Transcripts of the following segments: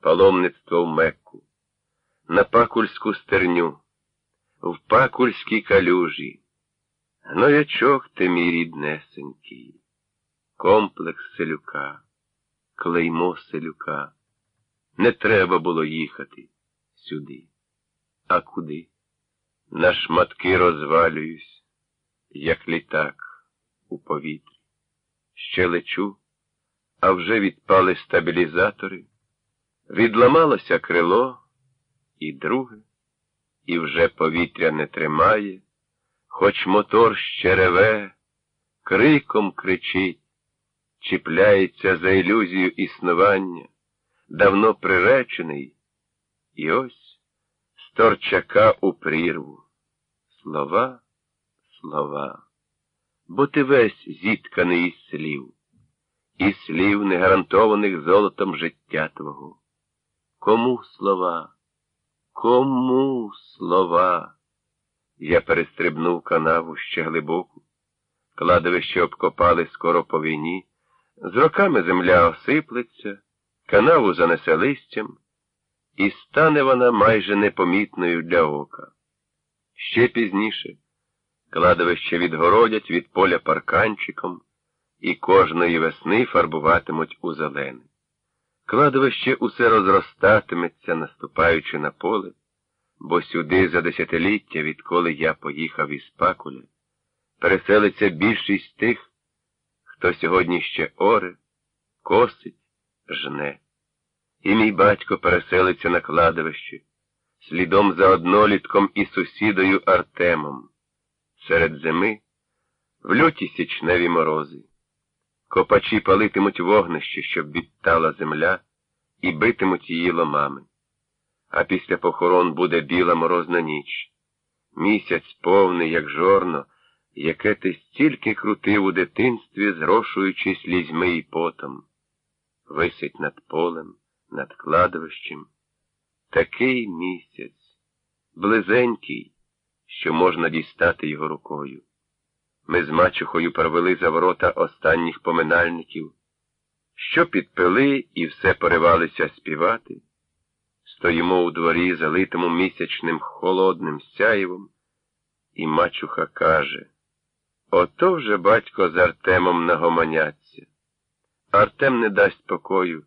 паломництво в Мекку, на пакульську стерню, в пакульській калюжі. Гноячок ти, мій ріднесенький, комплекс селюка, клеймо селюка. Не треба було їхати сюди. А куди? На шматки розвалююсь, як літак у повітрі. Ще лечу, а вже відпали стабілізатори, відламалося крило і друге, і вже повітря не тримає, хоч мотор ще реве, криком кричить, чіпляється за ілюзію існування, давно приречений, і ось з торчака у прірву. Слова, слова, бо ти весь зітканий із слів, і слів, не гарантованих золотом життя твого. Кому слова? Кому слова? Я перестрибнув канаву ще глибоку, кладовище обкопали скоро по війні, з роками земля осиплеться, канаву занесе листям, і стане вона майже непомітною для ока. Ще пізніше кладовище відгородять від поля парканчиком і кожної весни фарбуватимуть у зелене. Кладовище усе розростатиметься, наступаючи на поле, бо сюди за десятиліття, відколи я поїхав із Пакуля, переселиться більшість тих, хто сьогодні ще оре, косить, жне. І мій батько переселиться на кладовище, слідом за однолітком і сусідою Артемом, серед зими, в люті січневі морози. Копачі палитимуть вогнище, щоб відтала земля, і битимуть її ломами. А після похорон буде біла морозна ніч. Місяць повний, як жорно, яке ти стільки крутив у дитинстві, зрошуючи слізьми і потом. Висить над полем, над кладовищем. Такий місяць, близенький, що можна дістати його рукою. Ми з мачухою провели за ворота останніх поминальників, що підпили і все поривалися співати. Стоїмо у дворі, залитому місячним холодним сяєвом, і мачуха каже Ото вже батько з Артемом нагомоняться. Артем не дасть покою,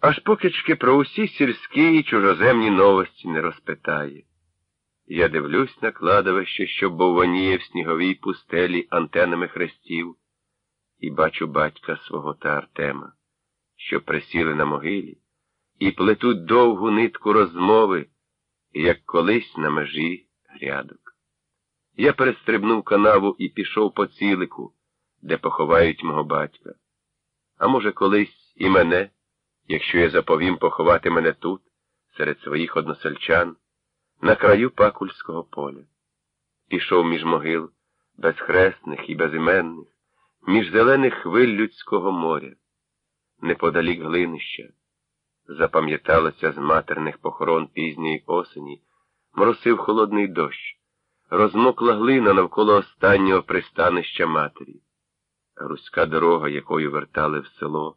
аж покички про усі сільські і чужоземні новості не розпитає. Я дивлюсь на кладовище, що бовваніє в сніговій пустелі антенами хрестів, і бачу батька свого та Артема, що присіли на могилі, і плетуть довгу нитку розмови, як колись на межі грядок. Я перестрибнув канаву і пішов по цілику, де поховають мого батька. А може, колись і мене, якщо я заповім поховати мене тут, серед своїх односельчан на краю пакульського поля. Пішов між могил, безхресних і безіменних, між зелених хвиль людського моря, неподалік глинища. Запам'яталося з матерних похорон пізньої осені, моросив холодний дощ, розмокла глина навколо останнього пристанища матері. Руська дорога, якою вертали в село,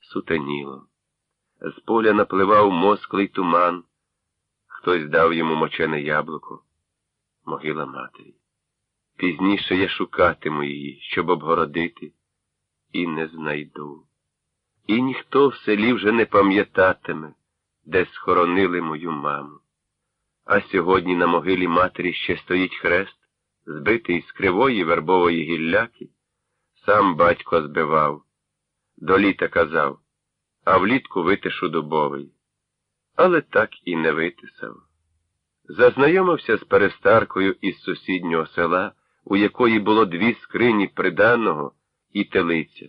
сутеніло. З поля напливав москлий туман. Хтось дав йому мочене яблуко, могила матері. Пізніше я шукатиму її, щоб обгородити, і не знайду. І ніхто в селі вже не пам'ятатиме, де схоронили мою маму. А сьогодні на могилі матері ще стоїть хрест, збитий з кривої вербової гілляки. Сам батько збивав. До літа казав, а влітку витишу дубовий але так і не витисав. Зазнайомився з перестаркою із сусіднього села, у якої було дві скрині приданого і телиця,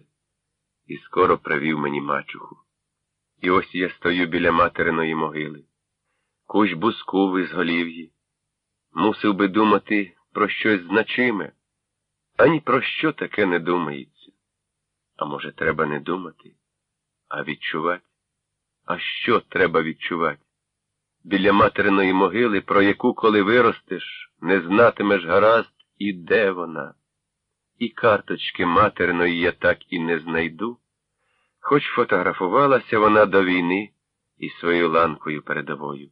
і скоро привів мені мачуху. І ось я стою біля материної могили, кущ буску в ізголів'ї. Мусив би думати про щось значиме, ані про що таке не думається. А може, треба не думати, а відчувати. А що треба відчувати? Біля материної могили, про яку, коли виростеш, не знатимеш гаразд, і де вона. І карточки материної я так і не знайду, хоч фотографувалася вона до війни, і своєю ланкою передовою.